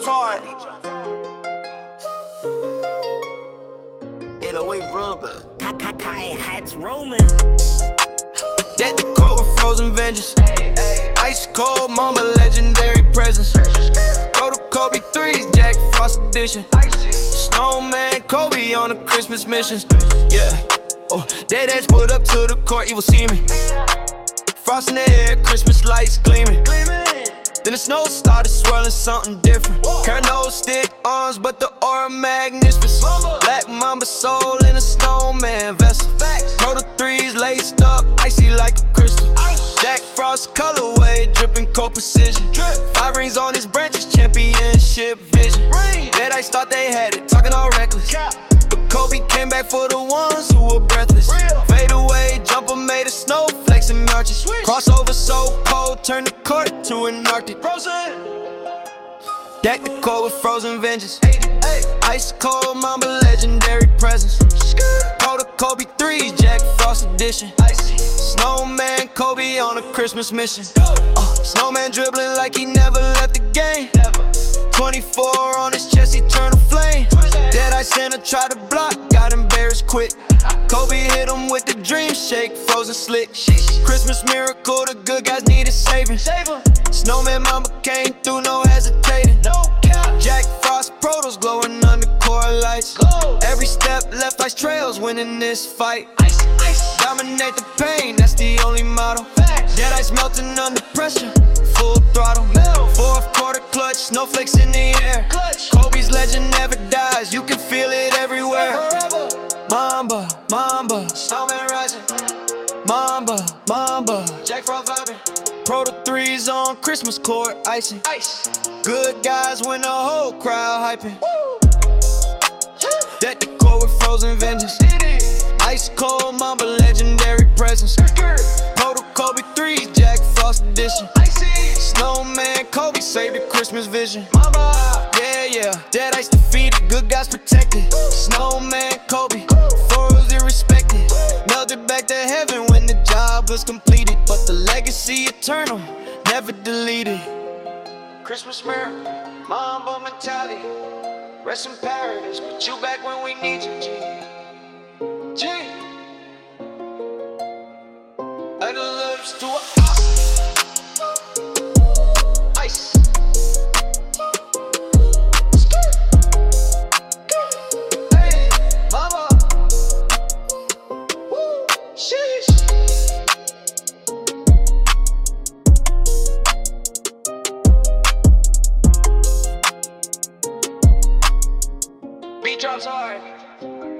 drops hard. 808 rubber. Hats rolling. Dead the cold with frozen vengeance. Ice cold mamba, legendary presence. Go to Kobe 3's Jack Frost edition. Snowman Kobe on a Christmas mission. Yeah. Oh, dead edge put up to the court, you will see me. Frost in the air, Christmas lights gleaming. Then the snow started swirling something different. Colonel stick arms, but the aura magnificent. Black mamba soul in a snowman vessel. Proto threes laced up, icy like a crystal. Jack Frost colorway, dripping cold precision. Five rings on his branches, championship vision. Dead ice thought they had it, talking all reckless. But Kobe came back for the ones who were breathless. Crossover so cold, turned the court to an Arctic. Frozen. Deck the cold with frozen vengeance. Ice cold mamba, legendary presence. Call the Kobe 3, Jack Frost edition. Snowman Kobe on a Christmas mission. Uh, snowman dribbling like he never left the game. 24 on his chest, eternal flame. Dead Eye Santa tried to block, got embarrassed quick. Kobe hit him with the dream shake, frozen slick. Christmas miracle, the good guys needed saving. Snowman mamba came through, no hesitating. Jack Frost protos glowing under core lights. Every step left ice trails, winning this fight. Dominate the pain, that's the only motto. Dead ice melting under pressure, full throttle. Fourth quarter clutch, snowflakes in the air. Kobe's legend never dies, you can feel it everywhere. Mamba, Mamba, snowman rising. Mamba, Mamba, Jack Frost vibing. Proto threes on Christmas court, icing. Ice. Good guys when the whole crowd hyping. Deck the court with frozen vengeance. Ice cold Mamba, legendary presence. Proto Kobe 3, Jack Frost edition. Snowman Kobe saved the Christmas vision. Yeah, yeah. Dead ice defeated, good guys protected. Snowman Kobe, fours irrespected. Melted back to heaven when the job was completed. But the legacy eternal, never deleted. Christmas miracle, Mamba mentality. Rest in paradise, put you back when we need you, G. G. Add the to I'm sorry.